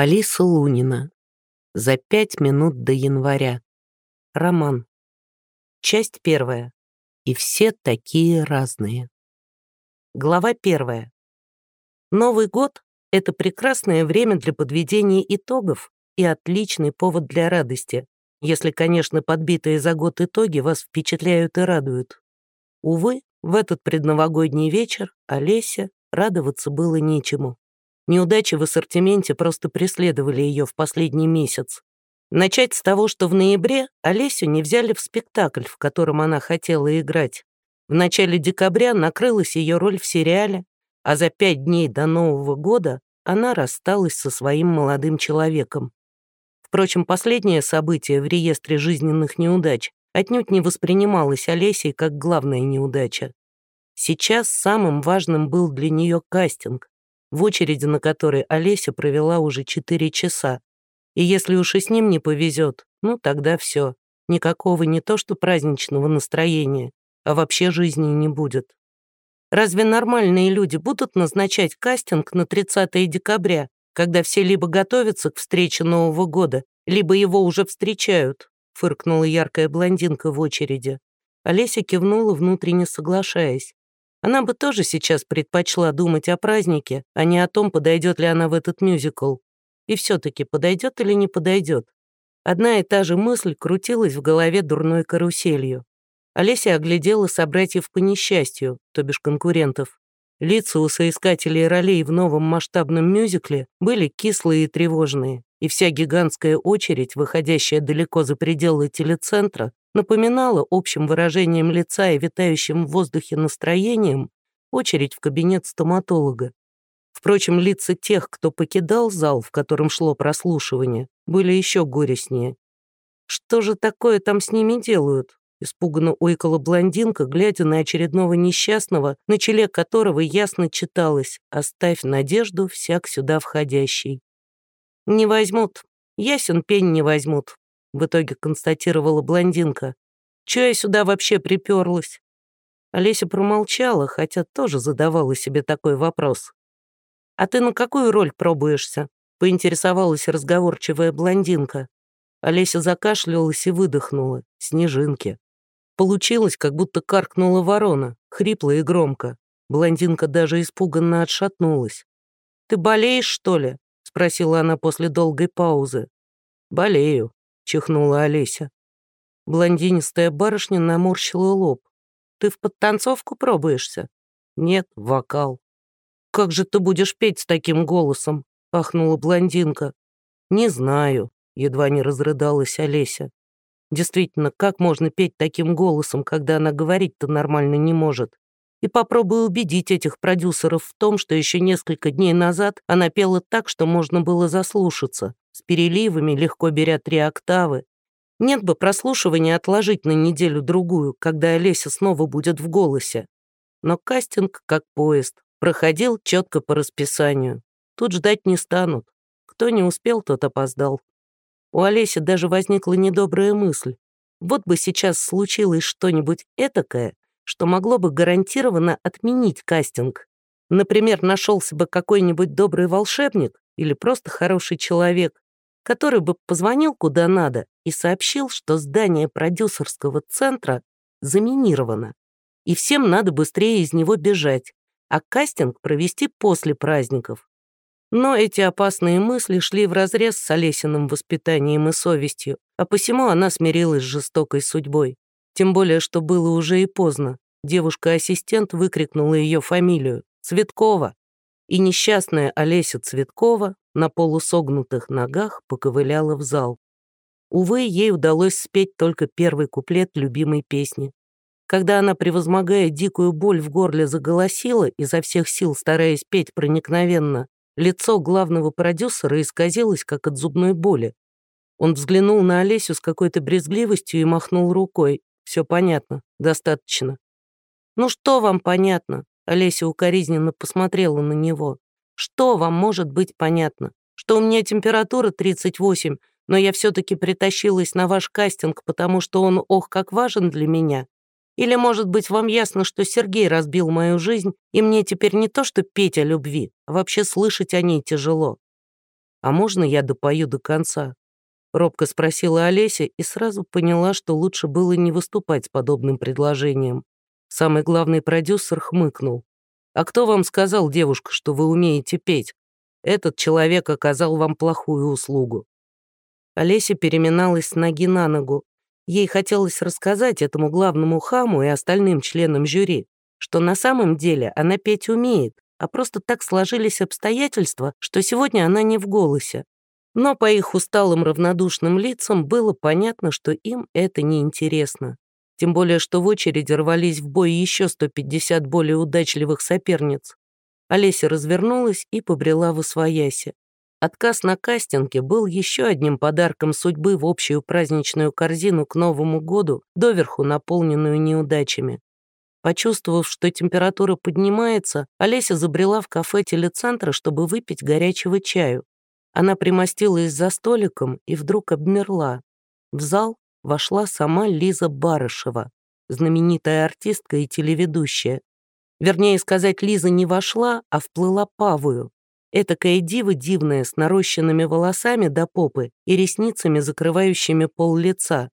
Алиса Лунина. За пять минут до января. Роман. Часть первая. И все такие разные. Глава первая. Новый год — это прекрасное время для подведения итогов и отличный повод для радости, если, конечно, подбитые за год итоги вас впечатляют и радуют. Увы, в этот предновогодний вечер Олеся радоваться было нечему. Неудачи в ассортименте просто преследовали ее в последний месяц. Начать с того, что в ноябре Олесю не взяли в спектакль, в котором она хотела играть. В начале декабря накрылась ее роль в сериале, а за пять дней до Нового года она рассталась со своим молодым человеком. Впрочем, последнее событие в реестре жизненных неудач отнюдь не воспринималось Олесей как главная неудача. Сейчас самым важным был для нее кастинг, в очереди на которой Олеся провела уже 4 часа. И если уж и с ним не повезет, ну тогда все. Никакого не то что праздничного настроения, а вообще жизни не будет. Разве нормальные люди будут назначать кастинг на 30 декабря, когда все либо готовятся к встрече Нового года, либо его уже встречают?» фыркнула яркая блондинка в очереди. Олеся кивнула, внутренне соглашаясь. Она бы тоже сейчас предпочла думать о празднике, а не о том, подойдет ли она в этот мюзикл. И все-таки подойдет или не подойдет. Одна и та же мысль крутилась в голове дурной каруселью. Олеся оглядела собратьев по несчастью, то бишь конкурентов. Лица у соискателей ролей в новом масштабном мюзикле были кислые и тревожные, и вся гигантская очередь, выходящая далеко за пределы телецентра, напоминала общим выражением лица и витающим в воздухе настроением очередь в кабинет стоматолога. Впрочем, лица тех, кто покидал зал, в котором шло прослушивание, были еще горестнее. «Что же такое там с ними делают?» Испуганно ойкала блондинка, глядя на очередного несчастного, на челе которого ясно читалось «Оставь надежду всяк сюда входящий». «Не возьмут. Ясен пень не возьмут в итоге констатировала блондинка. «Чё я сюда вообще приперлась?» Олеся промолчала, хотя тоже задавала себе такой вопрос. «А ты на какую роль пробуешься?» — поинтересовалась разговорчивая блондинка. Олеся закашлялась и выдохнула. Снежинки. Получилось, как будто каркнула ворона, хрипло и громко. Блондинка даже испуганно отшатнулась. «Ты болеешь, что ли?» — спросила она после долгой паузы. «Болею», чихнула Олеся. Блондинистая барышня наморщила лоб. «Ты в подтанцовку пробуешься?» «Нет, вокал». «Как же ты будешь петь с таким голосом?» — ахнула блондинка. «Не знаю», — едва не разрыдалась Олеся. «Действительно, как можно петь таким голосом, когда она говорить-то нормально не может?» И попробуй убедить этих продюсеров в том, что еще несколько дней назад она пела так, что можно было заслушаться с переливами, легко беря три октавы. Нет бы прослушивания отложить на неделю-другую, когда Олеся снова будет в голосе. Но кастинг, как поезд, проходил четко по расписанию. Тут ждать не станут. Кто не успел, тот опоздал. У Олеси даже возникла недобрая мысль. Вот бы сейчас случилось что-нибудь этакое, что могло бы гарантированно отменить кастинг. Например, нашелся бы какой-нибудь добрый волшебник или просто хороший человек, который бы позвонил куда надо и сообщил, что здание продюсерского центра заминировано, и всем надо быстрее из него бежать, а кастинг провести после праздников. Но эти опасные мысли шли вразрез с Олесиным воспитанием и совестью, а посему она смирилась с жестокой судьбой. Тем более, что было уже и поздно. Девушка-ассистент выкрикнула ее фамилию — Цветкова. И несчастная Олеся Цветкова на полусогнутых ногах поковыляла в зал. Увы, ей удалось спеть только первый куплет любимой песни. Когда она, превозмогая дикую боль в горле, заголосила, изо всех сил стараясь петь проникновенно, лицо главного продюсера исказилось, как от зубной боли. Он взглянул на Олесю с какой-то брезгливостью и махнул рукой. «Все понятно, достаточно». «Ну что вам понятно?» Олеся укоризненно посмотрела на него. Что вам может быть понятно? Что у меня температура 38, но я все-таки притащилась на ваш кастинг, потому что он ох как важен для меня? Или, может быть, вам ясно, что Сергей разбил мою жизнь, и мне теперь не то что петь о любви, а вообще слышать о ней тяжело? «А можно я допою до конца?» Робко спросила Олеся и сразу поняла, что лучше было не выступать с подобным предложением. Самый главный продюсер хмыкнул. «А кто вам сказал, девушка, что вы умеете петь? Этот человек оказал вам плохую услугу». Олеся переминалась с ноги на ногу. Ей хотелось рассказать этому главному хаму и остальным членам жюри, что на самом деле она петь умеет, а просто так сложились обстоятельства, что сегодня она не в голосе. Но по их усталым равнодушным лицам было понятно, что им это неинтересно. Тем более, что в очереди рвались в бой еще 150 более удачливых соперниц. Олеся развернулась и побрела в освояси. Отказ на кастинге был еще одним подарком судьбы в общую праздничную корзину к Новому году, доверху наполненную неудачами. Почувствовав, что температура поднимается, Олеся забрела в кафе телецентра, чтобы выпить горячего чаю. Она примостилась за столиком и вдруг обмерла. В зал вошла сама Лиза Барышева, знаменитая артистка и телеведущая. Вернее сказать, Лиза не вошла, а вплыла павую. Этакая дива дивная, с нарощенными волосами до попы и ресницами, закрывающими пол лица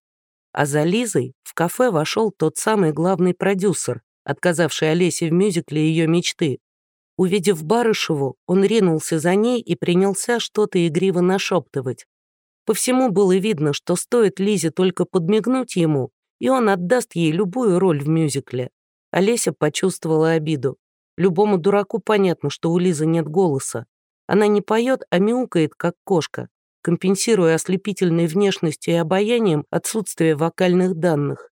а за Лизой в кафе вошел тот самый главный продюсер, отказавший Олесе в мюзикле ее мечты. Увидев Барышеву, он ринулся за ней и принялся что-то игриво нашептывать. По всему было видно, что стоит Лизе только подмигнуть ему, и он отдаст ей любую роль в мюзикле. Олеся почувствовала обиду. Любому дураку понятно, что у Лизы нет голоса. Она не поет, а мяукает, как кошка компенсируя ослепительной внешностью и обаянием отсутствие вокальных данных.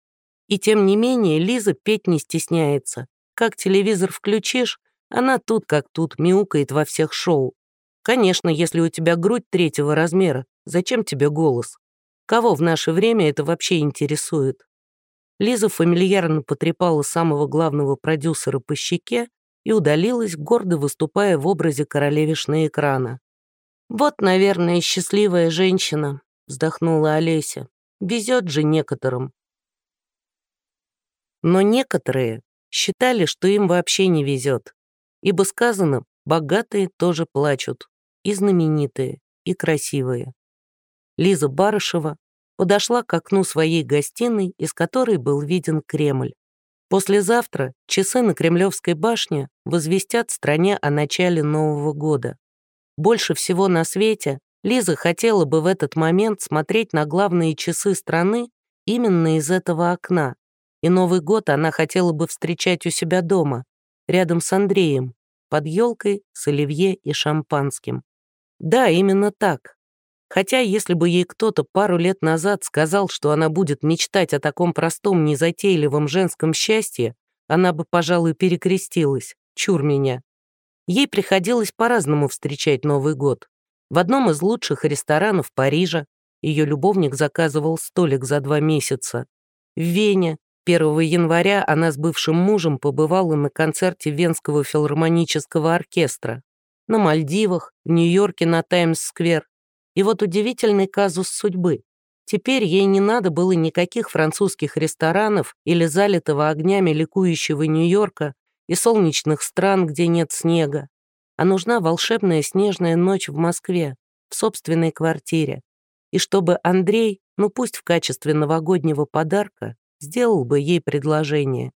И тем не менее Лиза петь не стесняется. Как телевизор включишь, она тут как тут мяукает во всех шоу. Конечно, если у тебя грудь третьего размера, зачем тебе голос? Кого в наше время это вообще интересует? Лиза фамильярно потрепала самого главного продюсера по щеке и удалилась, гордо выступая в образе королевишна экрана. «Вот, наверное, счастливая женщина», — вздохнула Олеся. «Везет же некоторым». Но некоторые считали, что им вообще не везет, ибо сказано, богатые тоже плачут, и знаменитые, и красивые. Лиза Барышева подошла к окну своей гостиной, из которой был виден Кремль. Послезавтра часы на Кремлевской башне возвестят стране о начале Нового года. Больше всего на свете Лиза хотела бы в этот момент смотреть на главные часы страны именно из этого окна. И Новый год она хотела бы встречать у себя дома, рядом с Андреем, под елкой с оливье и шампанским. Да, именно так. Хотя, если бы ей кто-то пару лет назад сказал, что она будет мечтать о таком простом, незатейливом женском счастье, она бы, пожалуй, перекрестилась. Чур меня. Ей приходилось по-разному встречать Новый год. В одном из лучших ресторанов Парижа ее любовник заказывал столик за два месяца. В Вене 1 января она с бывшим мужем побывала на концерте Венского филармонического оркестра. На Мальдивах, в Нью-Йорке на Таймс-сквер. И вот удивительный казус судьбы. Теперь ей не надо было никаких французских ресторанов или залитого огнями ликующего Нью-Йорка, и солнечных стран, где нет снега, а нужна волшебная снежная ночь в Москве, в собственной квартире. И чтобы Андрей, ну пусть в качестве новогоднего подарка, сделал бы ей предложение.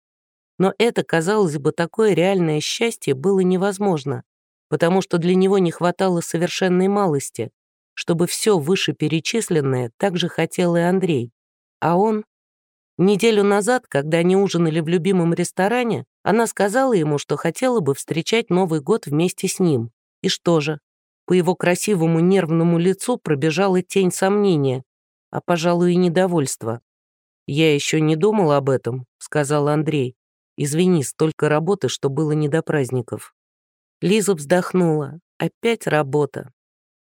Но это, казалось бы, такое реальное счастье было невозможно, потому что для него не хватало совершенной малости, чтобы все вышеперечисленное также хотел и Андрей. А он Неделю назад, когда они ужинали в любимом ресторане, она сказала ему, что хотела бы встречать Новый год вместе с ним. И что же? По его красивому нервному лицу пробежала тень сомнения, а, пожалуй, и недовольства. «Я еще не думал об этом», — сказал Андрей. «Извини, столько работы, что было не до праздников». Лиза вздохнула. «Опять работа.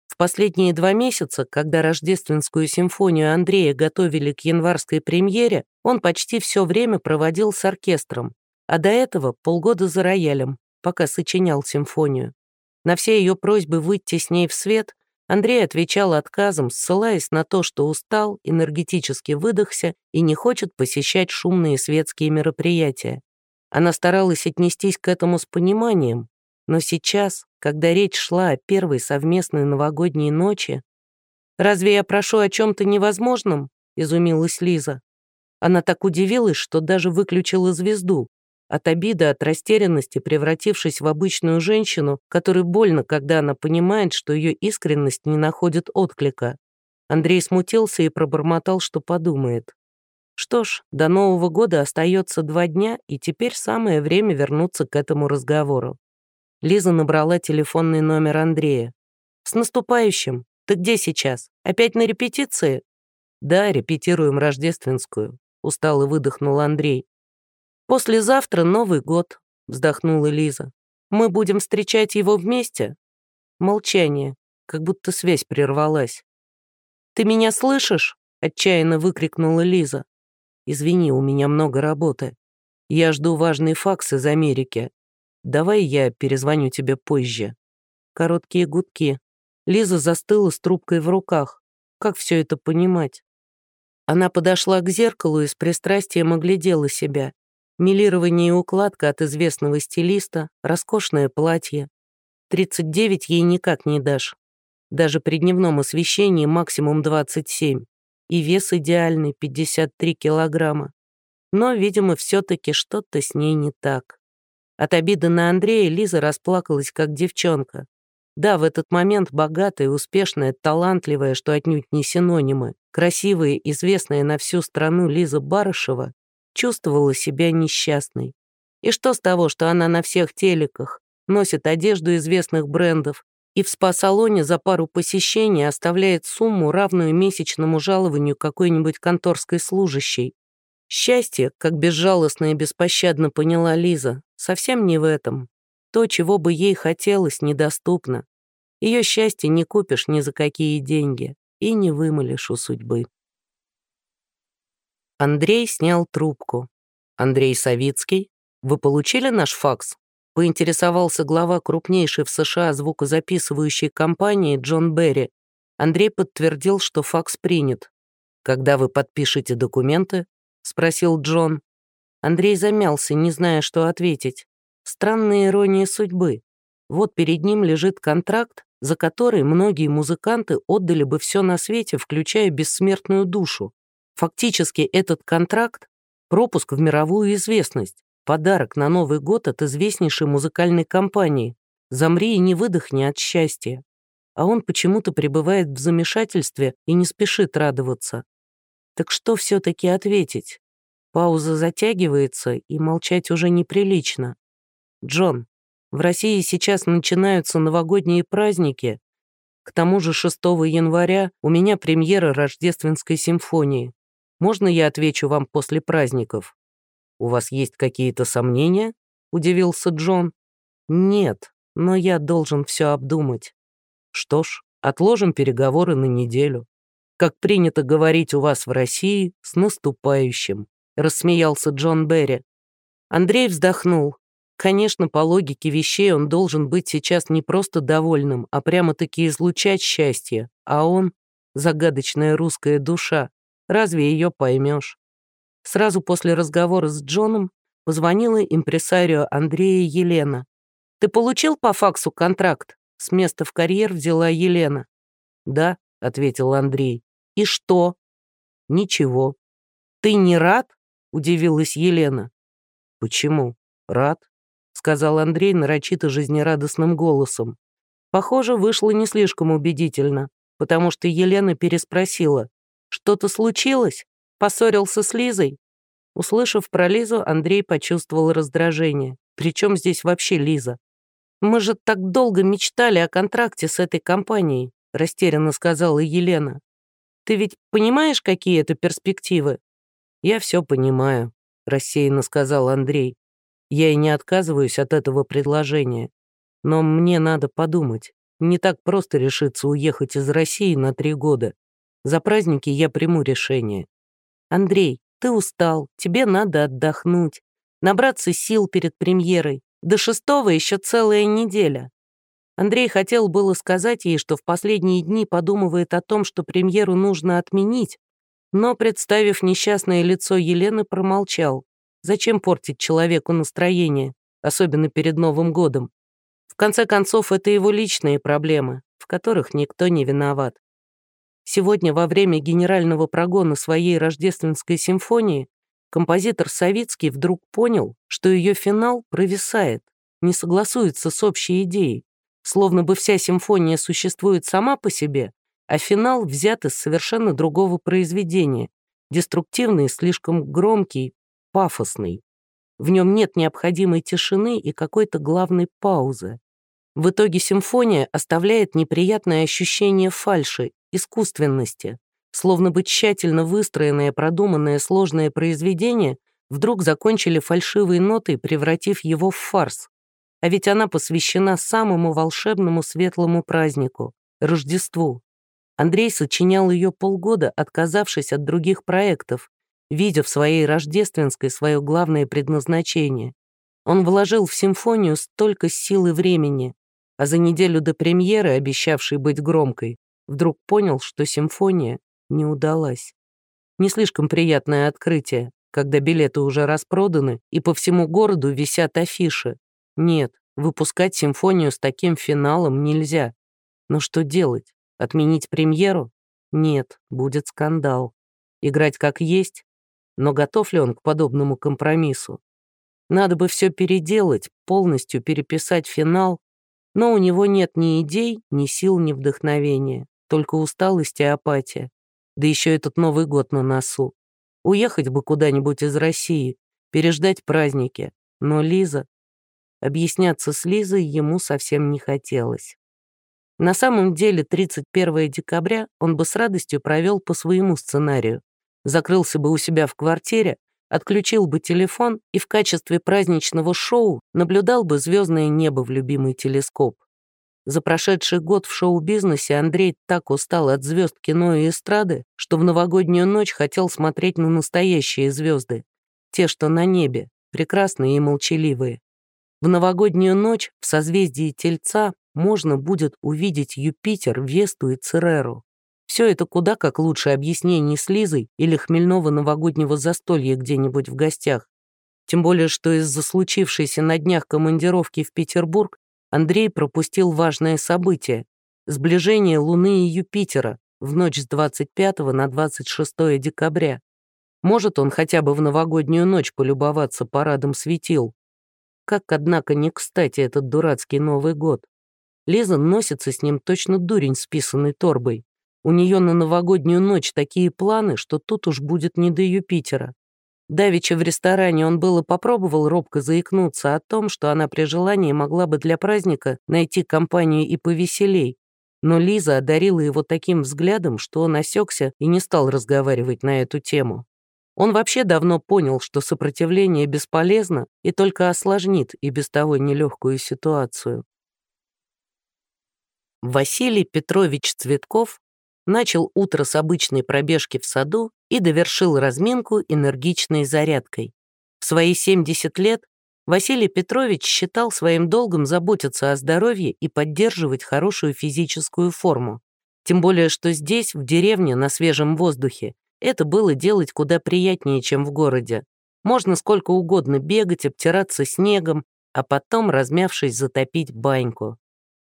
В последние два месяца, когда рождественскую симфонию Андрея готовили к январской премьере, он почти все время проводил с оркестром, а до этого полгода за роялем, пока сочинял симфонию. На все ее просьбы выйти с ней в свет Андрей отвечал отказом, ссылаясь на то, что устал, энергетически выдохся и не хочет посещать шумные светские мероприятия. Она старалась отнестись к этому с пониманием, Но сейчас, когда речь шла о первой совместной новогодней ночи, «Разве я прошу о чем-то невозможном?» — изумилась Лиза. Она так удивилась, что даже выключила звезду, от обиды, от растерянности, превратившись в обычную женщину, которой больно, когда она понимает, что ее искренность не находит отклика. Андрей смутился и пробормотал, что подумает. Что ж, до Нового года остается два дня, и теперь самое время вернуться к этому разговору. Лиза набрала телефонный номер Андрея. «С наступающим! Ты где сейчас? Опять на репетиции?» «Да, репетируем рождественскую», — устало выдохнул Андрей. «Послезавтра Новый год», — вздохнула Лиза. «Мы будем встречать его вместе?» Молчание, как будто связь прервалась. «Ты меня слышишь?» — отчаянно выкрикнула Лиза. «Извини, у меня много работы. Я жду важный факс из Америки. Давай я перезвоню тебе позже». Короткие гудки. Лиза застыла с трубкой в руках. Как все это понимать? Она подошла к зеркалу и с пристрастием оглядела себя. Милирование и укладка от известного стилиста, роскошное платье. 39 ей никак не дашь. Даже при дневном освещении максимум 27. И вес идеальный, 53 килограмма. Но, видимо, все-таки что-то с ней не так. От обиды на Андрея Лиза расплакалась, как девчонка. Да, в этот момент богатая, успешная, талантливая, что отнюдь не синонимы, красивая, известная на всю страну Лиза Барышева чувствовала себя несчастной. И что с того, что она на всех телеках, носит одежду известных брендов и в спа-салоне за пару посещений оставляет сумму, равную месячному жалованию какой-нибудь конторской служащей. Счастье, как безжалостно и беспощадно поняла Лиза, совсем не в этом. То, чего бы ей хотелось, недоступно. Ее счастье не купишь ни за какие деньги и не вымолишь у судьбы. Андрей снял трубку. «Андрей Савицкий, вы получили наш факс?» Поинтересовался глава крупнейшей в США звукозаписывающей компании Джон Берри. Андрей подтвердил, что факс принят. «Когда вы подпишете документы?» — спросил Джон. Андрей замялся, не зная, что ответить. Странная ирония судьбы. Вот перед ним лежит контракт, за который многие музыканты отдали бы все на свете, включая бессмертную душу. Фактически этот контракт — пропуск в мировую известность, подарок на Новый год от известнейшей музыкальной компании. Замри и не выдохни от счастья. А он почему-то пребывает в замешательстве и не спешит радоваться. Так что все-таки ответить? Пауза затягивается, и молчать уже неприлично. Джон, в России сейчас начинаются новогодние праздники. К тому же 6 января у меня премьера рождественской симфонии. Можно я отвечу вам после праздников?» «У вас есть какие-то сомнения?» — удивился Джон. «Нет, но я должен все обдумать». «Что ж, отложим переговоры на неделю. Как принято говорить у вас в России, с наступающим», — рассмеялся Джон Берри. Андрей вздохнул. Конечно, по логике вещей он должен быть сейчас не просто довольным, а прямо-таки излучать счастье, а он — загадочная русская душа, Разве ее поймешь? Сразу после разговора с Джоном позвонила импресарио Андрея Елена. «Ты получил по факсу контракт?» С места в карьер взяла Елена. «Да», — ответил Андрей. «И что?» «Ничего». «Ты не рад?» — удивилась Елена. «Почему? Рад?» — сказал Андрей нарочито жизнерадостным голосом. Похоже, вышло не слишком убедительно, потому что Елена переспросила. Что-то случилось? Поссорился с Лизой?» Услышав про Лизу, Андрей почувствовал раздражение. Причем здесь вообще Лиза? «Мы же так долго мечтали о контракте с этой компанией», растерянно сказала Елена. «Ты ведь понимаешь, какие это перспективы?» «Я все понимаю», рассеянно сказал Андрей. «Я и не отказываюсь от этого предложения. Но мне надо подумать. Не так просто решиться уехать из России на три года. За праздники я приму решение. Андрей, ты устал, тебе надо отдохнуть, набраться сил перед премьерой. До шестого еще целая неделя. Андрей хотел было сказать ей, что в последние дни подумывает о том, что премьеру нужно отменить, но, представив несчастное лицо Елены, промолчал. Зачем портить человеку настроение, особенно перед Новым годом? В конце концов, это его личные проблемы, в которых никто не виноват. Сегодня во время генерального прогона своей рождественской симфонии композитор Савицкий вдруг понял, что ее финал провисает, не согласуется с общей идеей, словно бы вся симфония существует сама по себе, а финал взят из совершенно другого произведения, деструктивный, слишком громкий, пафосный. В нем нет необходимой тишины и какой-то главной паузы. В итоге симфония оставляет неприятное ощущение фальши, искусственности, словно бы тщательно выстроенное, продуманное сложное произведение вдруг закончили фальшивой нотой, превратив его в фарс. А ведь она посвящена самому волшебному светлому празднику — Рождеству. Андрей сочинял ее полгода, отказавшись от других проектов, видя в своей рождественской свое главное предназначение. Он вложил в симфонию столько сил и времени, а за неделю до премьеры, обещавшей быть громкой, вдруг понял, что симфония не удалась. Не слишком приятное открытие, когда билеты уже распроданы и по всему городу висят афиши. Нет, выпускать симфонию с таким финалом нельзя. Но что делать? Отменить премьеру? Нет, будет скандал. Играть как есть? Но готов ли он к подобному компромиссу? Надо бы все переделать, полностью переписать финал, но у него нет ни идей, ни сил, ни вдохновения, только усталость и апатия. Да еще этот Новый год на носу. Уехать бы куда-нибудь из России, переждать праздники. Но Лиза... Объясняться с Лизой ему совсем не хотелось. На самом деле 31 декабря он бы с радостью провел по своему сценарию закрылся бы у себя в квартире, отключил бы телефон и в качестве праздничного шоу наблюдал бы звездное небо в любимый телескоп. За прошедший год в шоу-бизнесе Андрей так устал от звезд кино и эстрады, что в новогоднюю ночь хотел смотреть на настоящие звезды, те, что на небе, прекрасные и молчаливые. В новогоднюю ночь в созвездии Тельца можно будет увидеть Юпитер, Весту и Цереру. Все это куда как лучше объяснений с Лизой или хмельного новогоднего застолья где-нибудь в гостях. Тем более, что из-за случившейся на днях командировки в Петербург Андрей пропустил важное событие — сближение Луны и Юпитера в ночь с 25 на 26 декабря. Может он хотя бы в новогоднюю ночь полюбоваться парадом светил. Как, однако, не кстати этот дурацкий Новый год. Лиза носится с ним точно дурень с писаной торбой. У нее на новогоднюю ночь такие планы, что тут уж будет не до Юпитера. Давеча в ресторане он было попробовал робко заикнуться о том, что она при желании могла бы для праздника найти компанию и повеселей. Но Лиза одарила его таким взглядом, что он осекся и не стал разговаривать на эту тему. Он вообще давно понял, что сопротивление бесполезно и только осложнит и без того нелегкую ситуацию. Василий Петрович Цветков начал утро с обычной пробежки в саду и довершил разминку энергичной зарядкой. В свои 70 лет Василий Петрович считал своим долгом заботиться о здоровье и поддерживать хорошую физическую форму. Тем более, что здесь, в деревне, на свежем воздухе, это было делать куда приятнее, чем в городе. Можно сколько угодно бегать, обтираться снегом, а потом, размявшись, затопить баньку.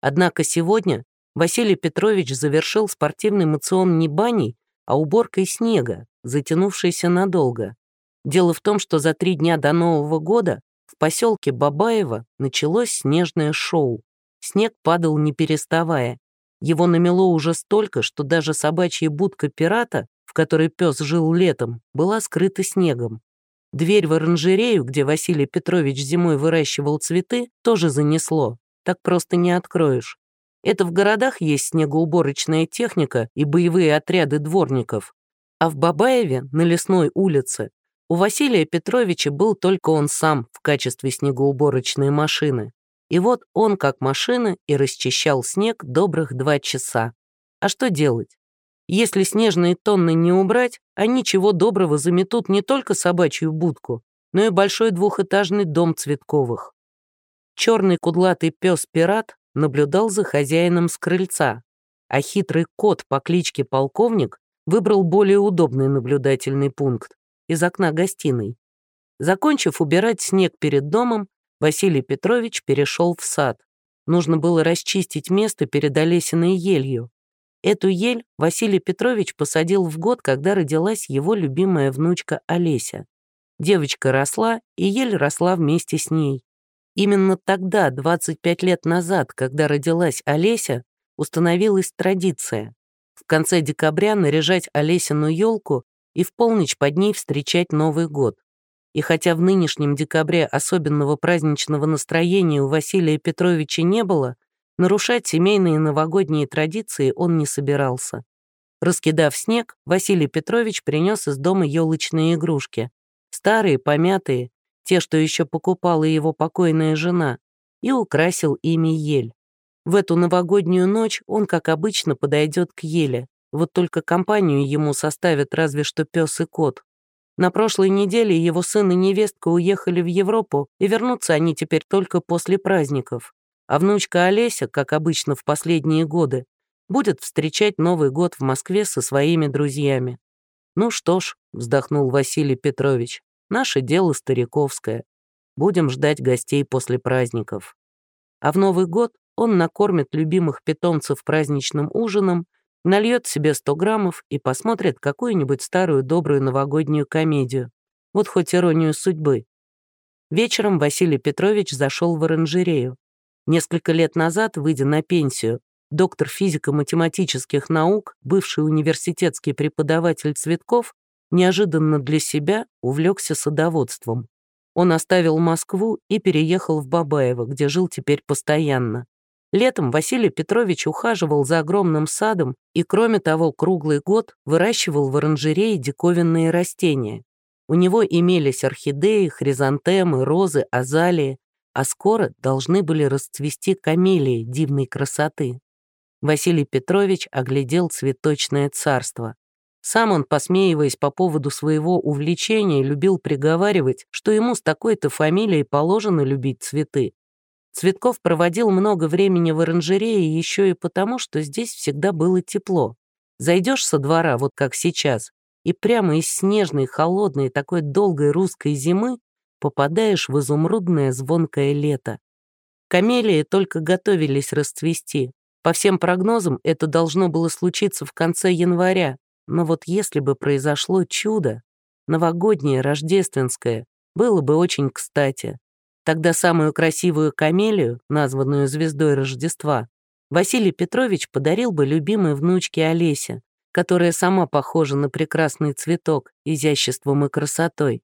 Однако сегодня Василий Петрович завершил спортивный мацион не баней, а уборкой снега, затянувшейся надолго. Дело в том, что за три дня до Нового года в поселке Бабаево началось снежное шоу. Снег падал не переставая. Его намело уже столько, что даже собачья будка пирата, в которой пес жил летом, была скрыта снегом. Дверь в оранжерею, где Василий Петрович зимой выращивал цветы, тоже занесло. Так просто не откроешь. Это в городах есть снегоуборочная техника и боевые отряды дворников. А в Бабаеве, на Лесной улице, у Василия Петровича был только он сам в качестве снегоуборочной машины. И вот он, как машина, и расчищал снег добрых два часа. А что делать? Если снежные тонны не убрать, они чего доброго заметут не только собачью будку, но и большой двухэтажный дом Цветковых. Черный кудлатый пес-пират наблюдал за хозяином с крыльца, а хитрый кот по кличке Полковник выбрал более удобный наблюдательный пункт из окна гостиной. Закончив убирать снег перед домом, Василий Петрович перешел в сад. Нужно было расчистить место перед Олесиной елью. Эту ель Василий Петрович посадил в год, когда родилась его любимая внучка Олеся. Девочка росла, и ель росла вместе с ней. Именно тогда, 25 лет назад, когда родилась Олеся, установилась традиция. В конце декабря наряжать Олесину елку и в полночь под ней встречать Новый год. И хотя в нынешнем декабре особенного праздничного настроения у Василия Петровича не было, нарушать семейные новогодние традиции он не собирался. Раскидав снег, Василий Петрович принес из дома елочные игрушки. Старые, помятые, те, что еще покупала его покойная жена, и украсил ими ель. В эту новогоднюю ночь он, как обычно, подойдет к еле, вот только компанию ему составят разве что пес и кот. На прошлой неделе его сын и невестка уехали в Европу, и вернутся они теперь только после праздников. А внучка Олеся, как обычно в последние годы, будет встречать Новый год в Москве со своими друзьями. «Ну что ж», — вздохнул Василий Петрович, Наше дело стариковское. Будем ждать гостей после праздников. А в Новый год он накормит любимых питомцев праздничным ужином, нальет себе 100 граммов и посмотрит какую-нибудь старую добрую новогоднюю комедию. Вот хоть иронию судьбы. Вечером Василий Петрович зашел в оранжерею. Несколько лет назад, выйдя на пенсию, доктор физико-математических наук, бывший университетский преподаватель Цветков, неожиданно для себя увлекся садоводством. Он оставил Москву и переехал в Бабаево, где жил теперь постоянно. Летом Василий Петрович ухаживал за огромным садом и, кроме того, круглый год выращивал в оранжерее диковинные растения. У него имелись орхидеи, хризантемы, розы, азалии, а скоро должны были расцвести камелии дивной красоты. Василий Петрович оглядел цветочное царство. Сам он, посмеиваясь по поводу своего увлечения, любил приговаривать, что ему с такой-то фамилией положено любить цветы. Цветков проводил много времени в оранжерее еще и потому, что здесь всегда было тепло. Зайдешь со двора, вот как сейчас, и прямо из снежной, холодной, такой долгой русской зимы попадаешь в изумрудное звонкое лето. Камелии только готовились расцвести. По всем прогнозам, это должно было случиться в конце января, но вот если бы произошло чудо, новогоднее, рождественское, было бы очень кстати. Тогда самую красивую камелию, названную звездой Рождества, Василий Петрович подарил бы любимой внучке Олесе, которая сама похожа на прекрасный цветок изяществом и красотой.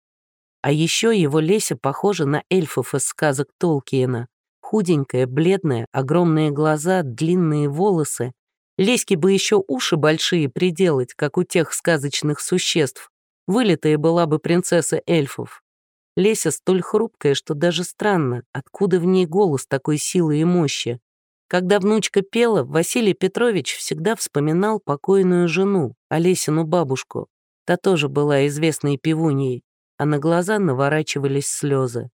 А еще его Леся похожа на эльфов из сказок Толкиена. Худенькая, бледная, огромные глаза, длинные волосы Леське бы еще уши большие приделать, как у тех сказочных существ. Вылитая была бы принцесса эльфов. Леся столь хрупкая, что даже странно, откуда в ней голос такой силы и мощи. Когда внучка пела, Василий Петрович всегда вспоминал покойную жену, Олесину бабушку. Та тоже была известной певуньей, а на глаза наворачивались слезы.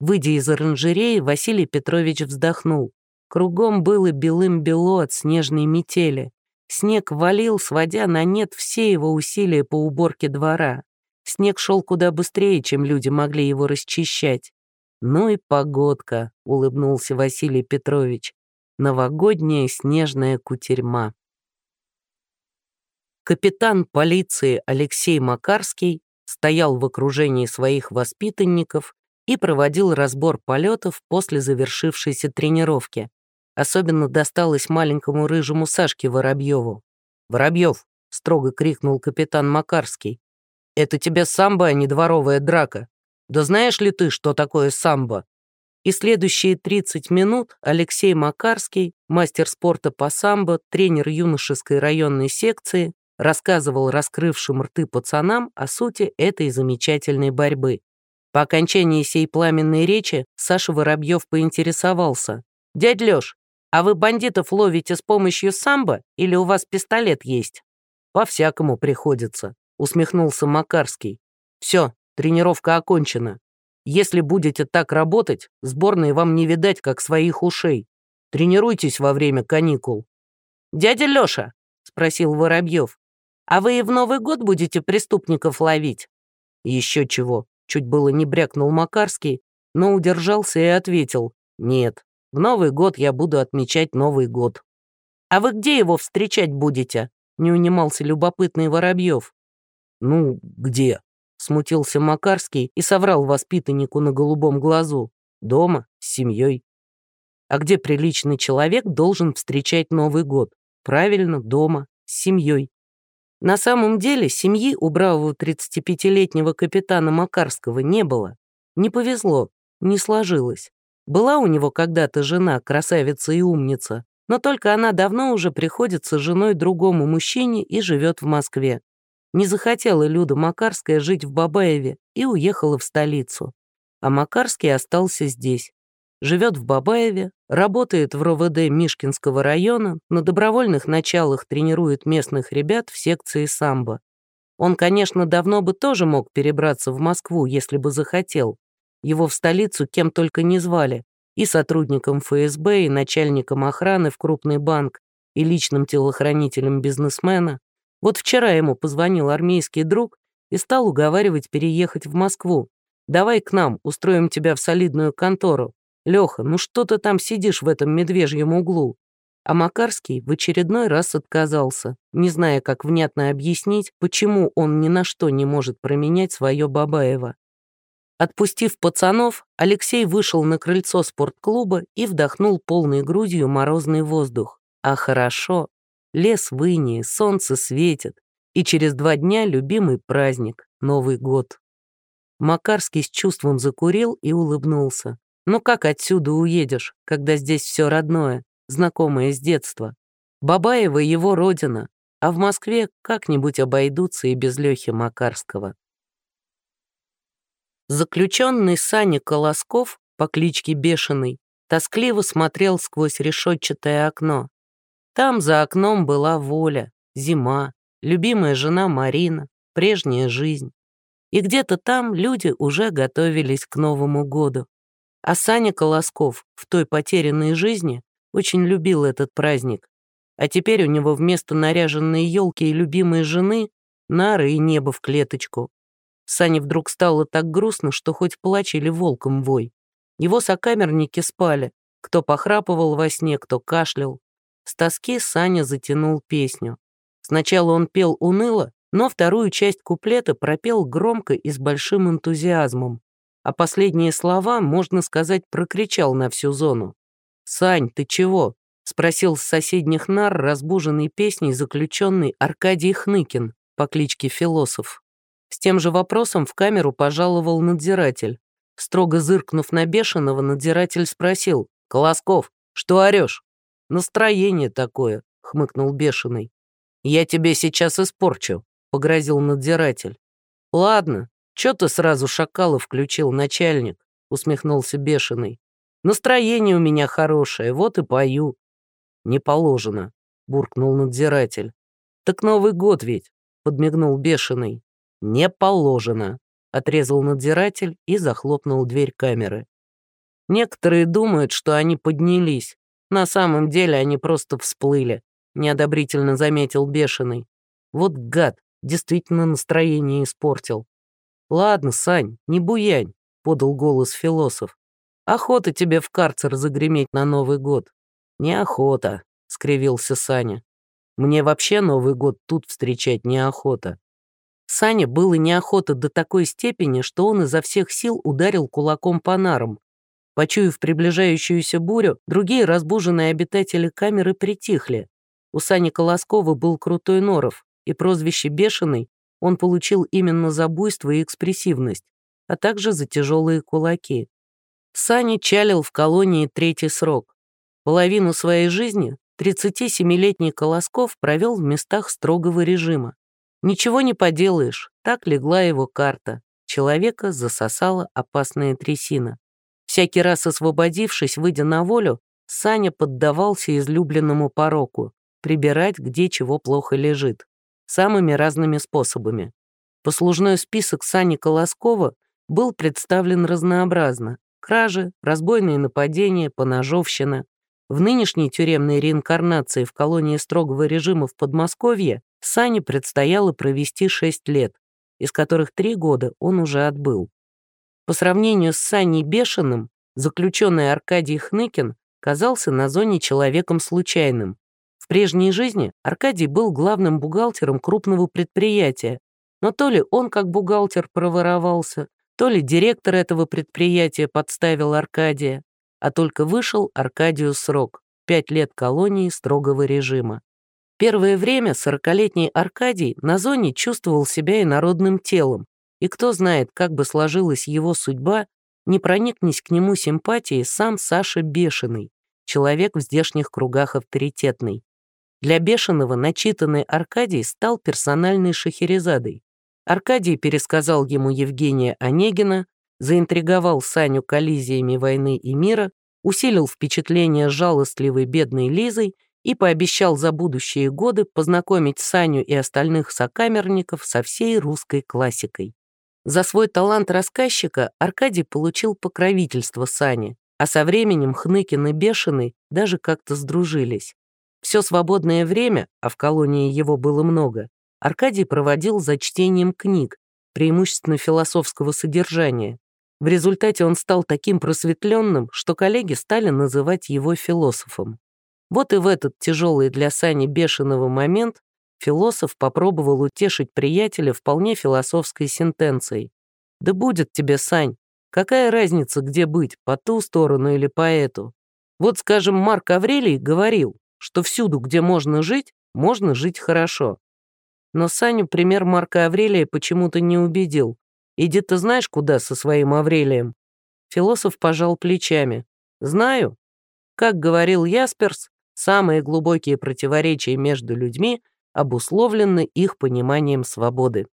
Выйдя из оранжереи, Василий Петрович вздохнул. Кругом было белым-бело от снежной метели. Снег валил, сводя на нет все его усилия по уборке двора. Снег шел куда быстрее, чем люди могли его расчищать. «Ну и погодка», — улыбнулся Василий Петрович. «Новогодняя снежная кутерьма». Капитан полиции Алексей Макарский стоял в окружении своих воспитанников и проводил разбор полетов после завершившейся тренировки. Особенно досталось маленькому рыжему Сашке Воробьеву. «Воробьев!» — строго крикнул капитан Макарский. «Это тебе самбо, а не дворовая драка. Да знаешь ли ты, что такое самбо?» И следующие 30 минут Алексей Макарский, мастер спорта по самбо, тренер юношеской районной секции, рассказывал раскрывшим рты пацанам о сути этой замечательной борьбы. По окончании сей пламенной речи Саша Воробьев поинтересовался. «Дядь Лёш, а вы бандитов ловите с помощью самбо или у вас пистолет есть? По-всякому приходится, усмехнулся Макарский. Все, тренировка окончена. Если будете так работать, сборной вам не видать, как своих ушей. Тренируйтесь во время каникул. Дядя Лёша, спросил Воробьев, а вы и в Новый год будете преступников ловить? Еще чего, чуть было не брякнул Макарский, но удержался и ответил, нет, В Новый год я буду отмечать Новый год». «А вы где его встречать будете?» — не унимался любопытный Воробьев. «Ну, где?» — смутился Макарский и соврал воспитаннику на голубом глазу. «Дома, с семьей». А где приличный человек должен встречать Новый год? Правильно, дома, с семьей. На самом деле семьи у бравого 35-летнего капитана Макарского не было. Не повезло, не сложилось. Была у него когда-то жена, красавица и умница, но только она давно уже приходится женой другому мужчине и живет в Москве. Не захотела Люда Макарская жить в Бабаеве и уехала в столицу. А Макарский остался здесь. Живет в Бабаеве, работает в РОВД Мишкинского района, на добровольных началах тренирует местных ребят в секции самбо. Он, конечно, давно бы тоже мог перебраться в Москву, если бы захотел. Его в столицу кем только не звали, и сотрудником ФСБ, и начальником охраны в крупный банк, и личным телохранителем бизнесмена. Вот вчера ему позвонил армейский друг и стал уговаривать переехать в Москву. «Давай к нам, устроим тебя в солидную контору. Леха, ну что ты там сидишь в этом медвежьем углу?» А Макарский в очередной раз отказался, не зная, как внятно объяснить, почему он ни на что не может променять свое Бабаево. Отпустив пацанов, Алексей вышел на крыльцо спортклуба и вдохнул полной грудью морозный воздух. А хорошо. Лес в инии, солнце светит. И через два дня любимый праздник — Новый год. Макарский с чувством закурил и улыбнулся. Ну как отсюда уедешь, когда здесь все родное, знакомое с детства? Бабаева — его родина, а в Москве как-нибудь обойдутся и без Лехи Макарского. Заключенный Саня Колосков по кличке Бешеный тоскливо смотрел сквозь решетчатое окно. Там за окном была воля, зима, любимая жена Марина, прежняя жизнь. И где-то там люди уже готовились к Новому году. А Саня Колосков в той потерянной жизни очень любил этот праздник. А теперь у него вместо наряженной елки и любимой жены нары и небо в клеточку. Сане вдруг стало так грустно, что хоть плачь или волком вой. Его сокамерники спали, кто похрапывал во сне, кто кашлял. С тоски Саня затянул песню. Сначала он пел уныло, но вторую часть куплета пропел громко и с большим энтузиазмом. А последние слова, можно сказать, прокричал на всю зону. «Сань, ты чего?» — спросил с соседних нар разбуженный песней заключенный Аркадий Хныкин по кличке Философ. С тем же вопросом в камеру пожаловал надзиратель. Строго зыркнув на бешеного, надзиратель спросил. «Колосков, что орешь?» «Настроение такое», — хмыкнул бешеный. «Я тебе сейчас испорчу», — погрозил надзиратель. «Ладно, чё ты сразу шакала включил, начальник?» — усмехнулся бешеный. «Настроение у меня хорошее, вот и пою». «Не положено», — буркнул надзиратель. «Так Новый год ведь», — подмигнул бешеный. «Не положено», — отрезал надзиратель и захлопнул дверь камеры. Некоторые думают, что они поднялись. На самом деле они просто всплыли, неодобрительно заметил Бешеный. Вот гад, действительно настроение испортил. «Ладно, Сань, не буянь», — подал голос философ. «Охота тебе в карцер загреметь на Новый год». «Неохота», — скривился Саня. «Мне вообще Новый год тут встречать неохота. Сане было неохота до такой степени, что он изо всех сил ударил кулаком по нарам. Почуяв приближающуюся бурю, другие разбуженные обитатели камеры притихли. У Сани Колоскова был крутой норов, и прозвище «Бешеный» он получил именно за буйство и экспрессивность, а также за тяжелые кулаки. Сани чалил в колонии третий срок. Половину своей жизни 37-летний Колосков провел в местах строгого режима. Ничего не поделаешь, так легла его карта. Человека засосала опасная трясина. Всякий раз освободившись, выйдя на волю, Саня поддавался излюбленному пороку — прибирать, где чего плохо лежит. Самыми разными способами. Послужной список Сани Колоскова был представлен разнообразно. Кражи, разбойные нападения, поножовщина. В нынешней тюремной реинкарнации в колонии строгого режима в Подмосковье Сане предстояло провести 6 лет, из которых 3 года он уже отбыл. По сравнению с Саней Бешеным, заключенный Аркадий Хныкин казался на зоне человеком случайным. В прежней жизни Аркадий был главным бухгалтером крупного предприятия, но то ли он как бухгалтер проворовался, то ли директор этого предприятия подставил Аркадия, а только вышел Аркадию срок — пять лет колонии строгого режима. Первое время сорокалетний Аркадий на зоне чувствовал себя инородным телом, и кто знает, как бы сложилась его судьба, не проникнись к нему симпатией сам Саша Бешеный, человек в здешних кругах авторитетный. Для Бешеного начитанный Аркадий стал персональной шахерезадой. Аркадий пересказал ему Евгения Онегина, заинтриговал Саню коллизиями войны и мира, усилил впечатление жалостливой бедной Лизой и пообещал за будущие годы познакомить Саню и остальных сокамерников со всей русской классикой. За свой талант рассказчика Аркадий получил покровительство Сани, а со временем Хныкин и Бешеный даже как-то сдружились. Все свободное время, а в колонии его было много, Аркадий проводил за чтением книг, преимущественно философского содержания. В результате он стал таким просветленным, что коллеги стали называть его философом. Вот и в этот тяжелый для Сани бешеного момент Философ попробовал утешить приятеля вполне философской сентенцией. «Да будет тебе, Сань, какая разница, где быть, по ту сторону или по эту? Вот, скажем, Марк Аврелий говорил, что всюду, где можно жить, можно жить хорошо. Но Саню пример Марка Аврелия почему-то не убедил. Иди ты знаешь, куда со своим Аврелием?» Философ пожал плечами. «Знаю. Как говорил Ясперс, самые глубокие противоречия между людьми — обусловлены их пониманием свободы.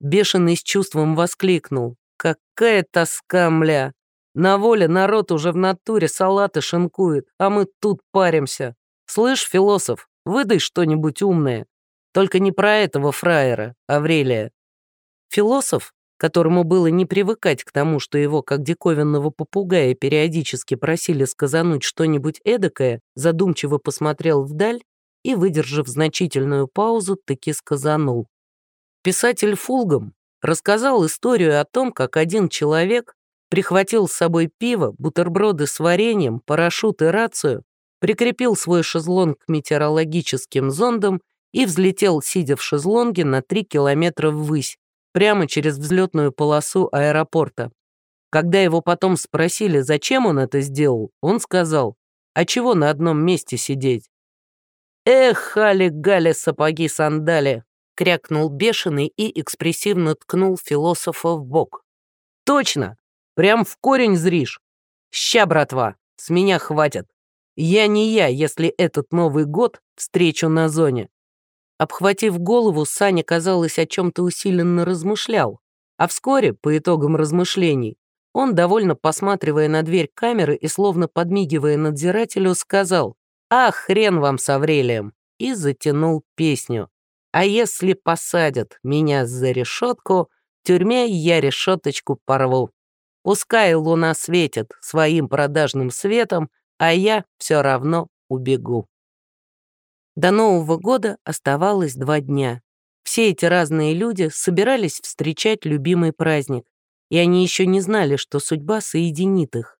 Бешеный с чувством воскликнул. «Какая тоска, мля! На воле народ уже в натуре салаты шинкует, а мы тут паримся. Слышь, философ, выдай что-нибудь умное. Только не про этого фраера, Аврелия». Философ, которому было не привыкать к тому, что его, как диковинного попугая, периодически просили сказануть что-нибудь эдакое, задумчиво посмотрел вдаль и, выдержав значительную паузу, таки сказанул. Писатель Фулгам рассказал историю о том, как один человек прихватил с собой пиво, бутерброды с вареньем, парашют и рацию, прикрепил свой шезлонг к метеорологическим зондам и взлетел, сидя в шезлонге, на три километра ввысь, прямо через взлетную полосу аэропорта. Когда его потом спросили, зачем он это сделал, он сказал, а чего на одном месте сидеть? «Эх, хали-гали, сапоги-сандали!» — крякнул бешеный и экспрессивно ткнул философа в бок. «Точно! Прям в корень зришь! Ща, братва, с меня хватит! Я не я, если этот Новый год встречу на зоне!» Обхватив голову, Саня, казалось, о чем-то усиленно размышлял, а вскоре, по итогам размышлений, он, довольно посматривая на дверь камеры и словно подмигивая надзирателю, сказал «А хрен вам с Аврелием!» и затянул песню. «А если посадят меня за решетку, в тюрьме я решеточку порву. Пускай луна светит своим продажным светом, а я все равно убегу». До Нового года оставалось два дня. Все эти разные люди собирались встречать любимый праздник, и они еще не знали, что судьба соединит их.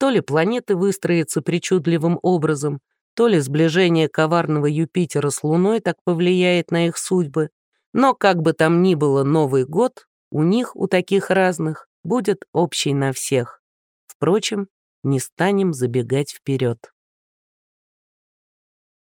То ли планеты выстроятся причудливым образом, то ли сближение коварного Юпитера с Луной так повлияет на их судьбы, но как бы там ни было Новый год, у них, у таких разных, будет общий на всех. Впрочем, не станем забегать вперед.